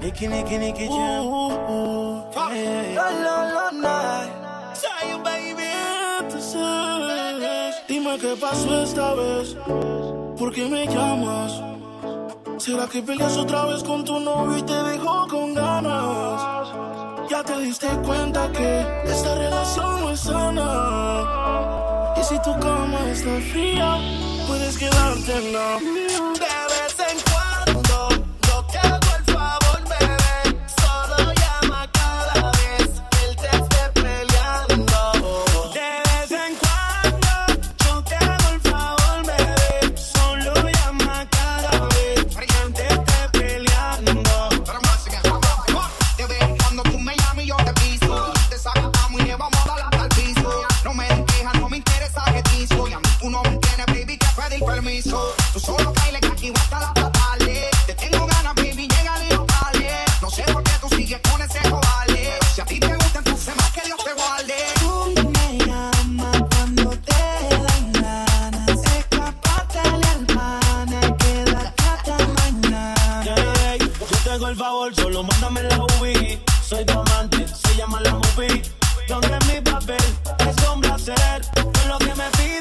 Nicky, Nicky, Nicky Jam. Ooh, ooh, yeah. La, la, la, night. Say, baby, entonces, dime qué pasó esta vez. ¿Por qué me llamas? ¿Será que peleas otra vez con tu novio y te dejó con ganas? Ya te diste cuenta que esta relación no es sana. Y si tu cama está fría, puedes quedarte en la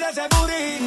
Essa é burrice.